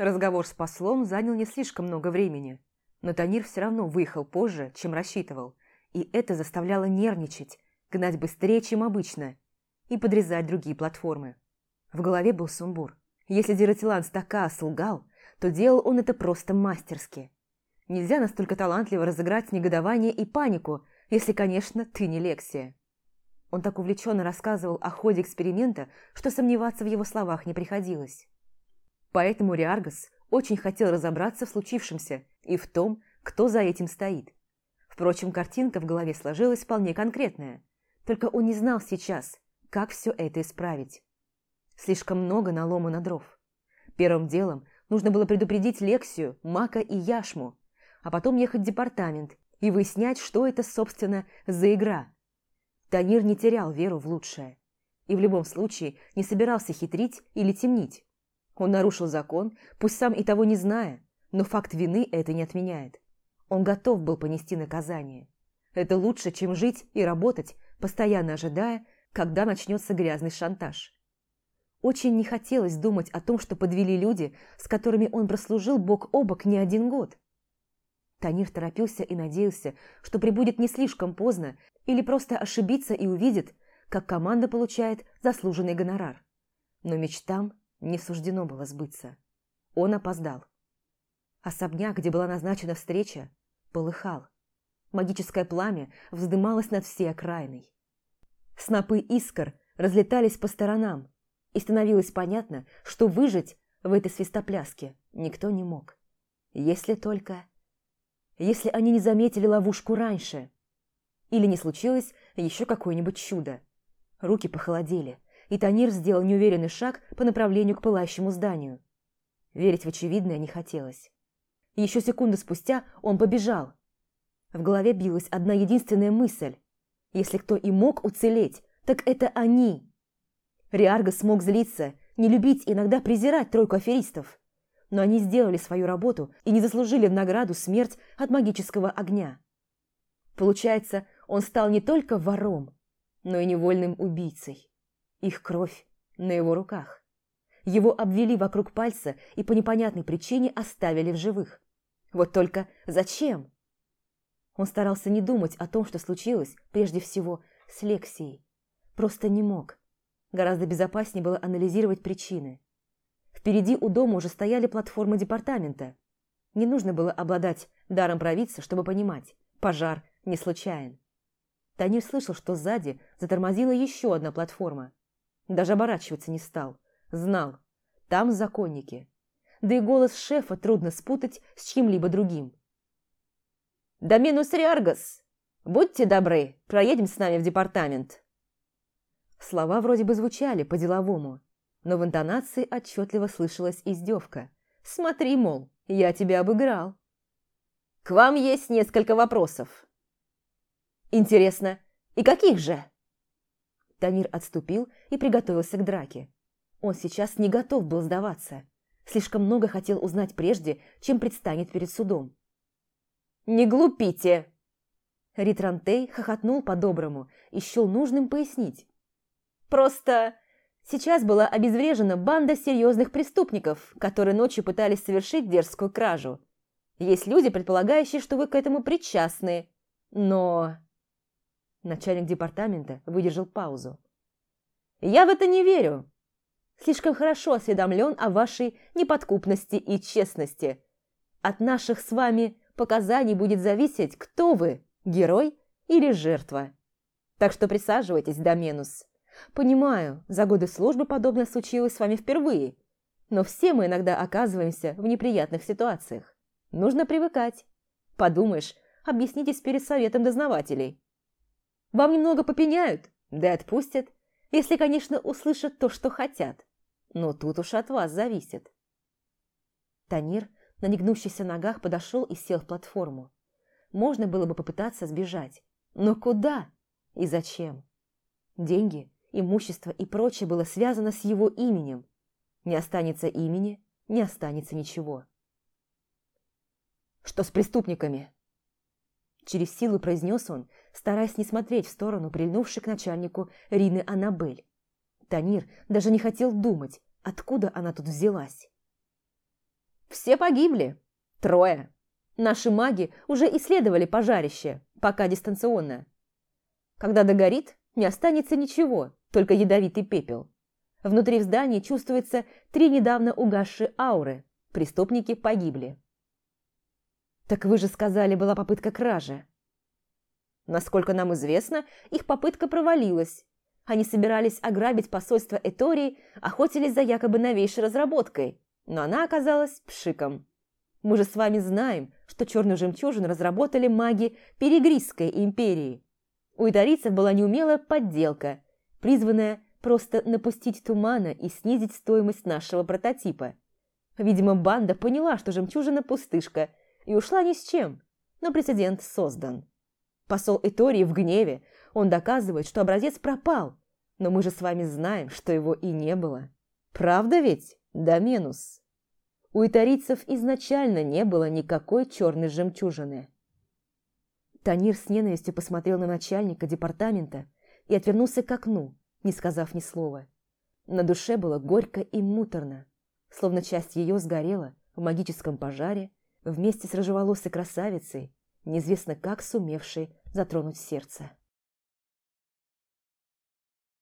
Разговор с послом занял не слишком много времени, но Танир все равно выехал позже, чем рассчитывал, и это заставляло нервничать, гнать быстрее, чем обычно, и подрезать другие платформы. В голове был сумбур. Если Диратилан Стака солгал, то делал он это просто мастерски. Нельзя настолько талантливо разыграть негодование и панику, если, конечно, ты не Лексия. Он так увлеченно рассказывал о ходе эксперимента, что сомневаться в его словах не приходилось. Поэтому Риаргас очень хотел разобраться в случившемся и в том, кто за этим стоит. Впрочем, картинка в голове сложилась вполне конкретная, только он не знал сейчас, как все это исправить. Слишком много наломано дров. Первым делом нужно было предупредить Лексию, Мака и Яшму, а потом ехать в департамент и выяснять, что это, собственно, за игра. Танир не терял веру в лучшее и в любом случае не собирался хитрить или темнить. Он нарушил закон, пусть сам и того не зная, но факт вины это не отменяет. Он готов был понести наказание. Это лучше, чем жить и работать, постоянно ожидая, когда начнется грязный шантаж. Очень не хотелось думать о том, что подвели люди, с которыми он прослужил бок о бок не один год. Танир торопился и надеялся, что прибудет не слишком поздно или просто ошибиться и увидит, как команда получает заслуженный гонорар. Но мечтам не суждено было сбыться. Он опоздал. Особняк, где была назначена встреча, полыхал. Магическое пламя вздымалось над всей окраиной. Снопы искр разлетались по сторонам, и становилось понятно, что выжить в этой свистопляске никто не мог. Если только... Если они не заметили ловушку раньше. Или не случилось еще какое-нибудь чудо. Руки похолодели, и Танир сделал неуверенный шаг по направлению к пылающему зданию. Верить в очевидное не хотелось. Еще секунду спустя он побежал. В голове билась одна единственная мысль. Если кто и мог уцелеть, так это они. Риарго смог злиться, не любить иногда презирать тройку аферистов. Но они сделали свою работу и не заслужили в награду смерть от магического огня. Получается, он стал не только вором, но и невольным убийцей. Их кровь на его руках. Его обвели вокруг пальца и по непонятной причине оставили в живых. Вот только зачем? Он старался не думать о том, что случилось, прежде всего, с Лексией. Просто не мог. Гораздо безопаснее было анализировать причины. Впереди у дома уже стояли платформы департамента. Не нужно было обладать даром провидца, чтобы понимать, пожар не случайен. Танир слышал, что сзади затормозила еще одна платформа. Даже оборачиваться не стал. Знал. Там законники. Да и голос шефа трудно спутать с чьим-либо другим. «Доминус Риаргас! Будьте добры, проедем с нами в департамент!» Слова вроде бы звучали по-деловому, но в интонации отчетливо слышалась издевка. «Смотри, мол, я тебя обыграл!» «К вам есть несколько вопросов!» «Интересно, и каких же?» Танир отступил и приготовился к драке. Он сейчас не готов был сдаваться. Слишком много хотел узнать прежде, чем предстанет перед судом. «Не глупите!» Ритрантей хохотнул по-доброму и счел нужным пояснить. «Просто сейчас была обезврежена банда серьезных преступников, которые ночью пытались совершить дерзкую кражу. Есть люди, предполагающие, что вы к этому причастны, но...» Начальник департамента выдержал паузу. «Я в это не верю. Слишком хорошо осведомлен о вашей неподкупности и честности. От наших с вами показаний будет зависеть, кто вы, герой или жертва. Так что присаживайтесь, Доменус. Понимаю, за годы службы подобное случилось с вами впервые, но все мы иногда оказываемся в неприятных ситуациях. Нужно привыкать. Подумаешь, объяснитесь перед советом дознавателей. Вам немного попеняют, да и отпустят, если, конечно, услышат то, что хотят. Но тут уж от вас зависит. Танир на негнущихся ногах подошел и сел в платформу. Можно было бы попытаться сбежать. Но куда и зачем? Деньги, имущество и прочее было связано с его именем. Не останется имени, не останется ничего. «Что с преступниками?» Через силу произнес он, стараясь не смотреть в сторону прильнувшей к начальнику Рины Аннабель. Танир даже не хотел думать, откуда она тут взялась. Все погибли. Трое. Наши маги уже исследовали пожарище, пока дистанционно. Когда догорит, не останется ничего, только ядовитый пепел. Внутри в здании чувствуется три недавно угасшие ауры. Преступники погибли. «Так вы же сказали, была попытка кражи». Насколько нам известно, их попытка провалилась. Они собирались ограбить посольство Этории, охотились за якобы новейшей разработкой, но она оказалась пшиком. Мы же с вами знаем, что черную жемчужину разработали маги Перегрисской империи. У итарийцев была неумелая подделка, призванная просто напустить тумана и снизить стоимость нашего прототипа. Видимо, банда поняла, что жемчужина пустышка, и ушла ни с чем, но прецедент создан. Посол Этории в гневе, он доказывает, что образец пропал, но мы же с вами знаем, что его и не было. Правда ведь, Доменус? У итарийцев изначально не было никакой черной жемчужины. Танир с ненавистью посмотрел на начальника департамента и отвернулся к окну, не сказав ни слова. На душе было горько и муторно, словно часть ее сгорела в магическом пожаре вместе с рыжеволосой красавицей, неизвестно как сумевшей затронуть сердце.